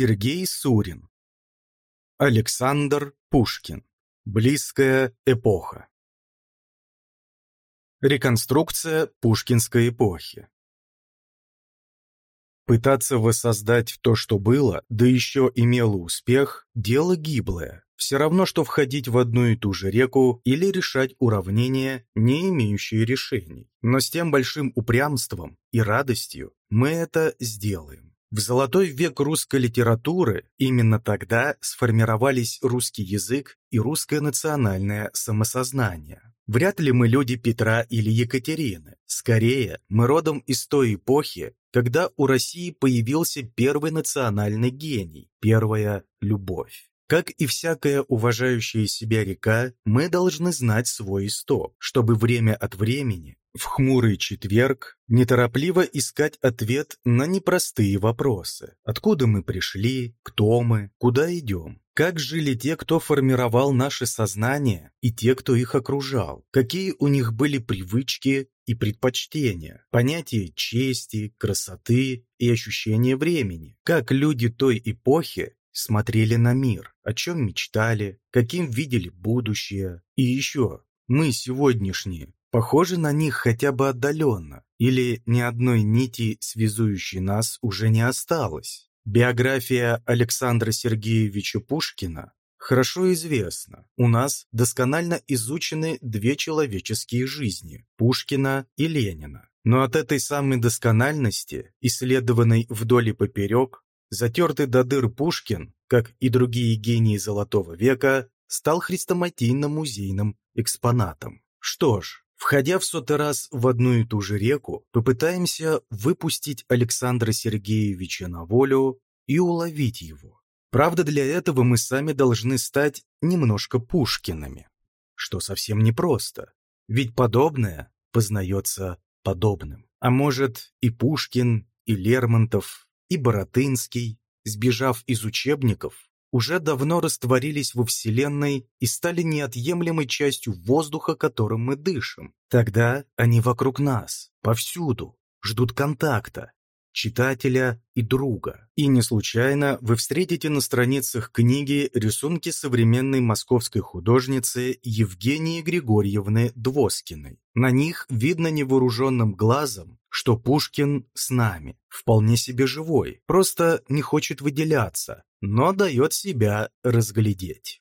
Сергей Сурин Александр Пушкин Близкая эпоха Реконструкция пушкинской эпохи Пытаться воссоздать то, что было, да еще имело успех, дело гиблое. Все равно, что входить в одну и ту же реку или решать уравнения, не имеющие решений. Но с тем большим упрямством и радостью мы это сделаем. В золотой век русской литературы именно тогда сформировались русский язык и русское национальное самосознание. Вряд ли мы люди Петра или Екатерины. Скорее, мы родом из той эпохи, когда у России появился первый национальный гений, первая любовь. Как и всякая уважающая себя река, мы должны знать свой исток, чтобы время от времени, в хмурый четверг, неторопливо искать ответ на непростые вопросы. Откуда мы пришли, кто мы, куда идем? Как жили те, кто формировал наше сознание, и те, кто их окружал? Какие у них были привычки и предпочтения, понятия чести, красоты и ощущения времени? Как люди той эпохи смотрели на мир, о чем мечтали, каким видели будущее? И еще, мы сегодняшние похожи на них хотя бы отдаленно, или ни одной нити, связующей нас, уже не осталось? Биография Александра Сергеевича Пушкина хорошо известна. У нас досконально изучены две человеческие жизни – Пушкина и Ленина. Но от этой самой доскональности, исследованной вдоль и поперек, затертый до дыр Пушкин, как и другие гении Золотого века, стал хрестоматийно-музейным экспонатом. Что ж, Входя в сотый раз в одну и ту же реку, попытаемся выпустить Александра Сергеевича на волю и уловить его. Правда, для этого мы сами должны стать немножко Пушкинами, что совсем непросто, ведь подобное познается подобным. А может, и Пушкин, и Лермонтов, и Боротынский, сбежав из учебников, уже давно растворились во Вселенной и стали неотъемлемой частью воздуха, которым мы дышим. Тогда они вокруг нас, повсюду, ждут контакта, читателя и друга. И не случайно вы встретите на страницах книги рисунки современной московской художницы Евгении Григорьевны Двоскиной. На них видно невооруженным глазом, что Пушкин с нами, вполне себе живой, просто не хочет выделяться, но дает себя разглядеть.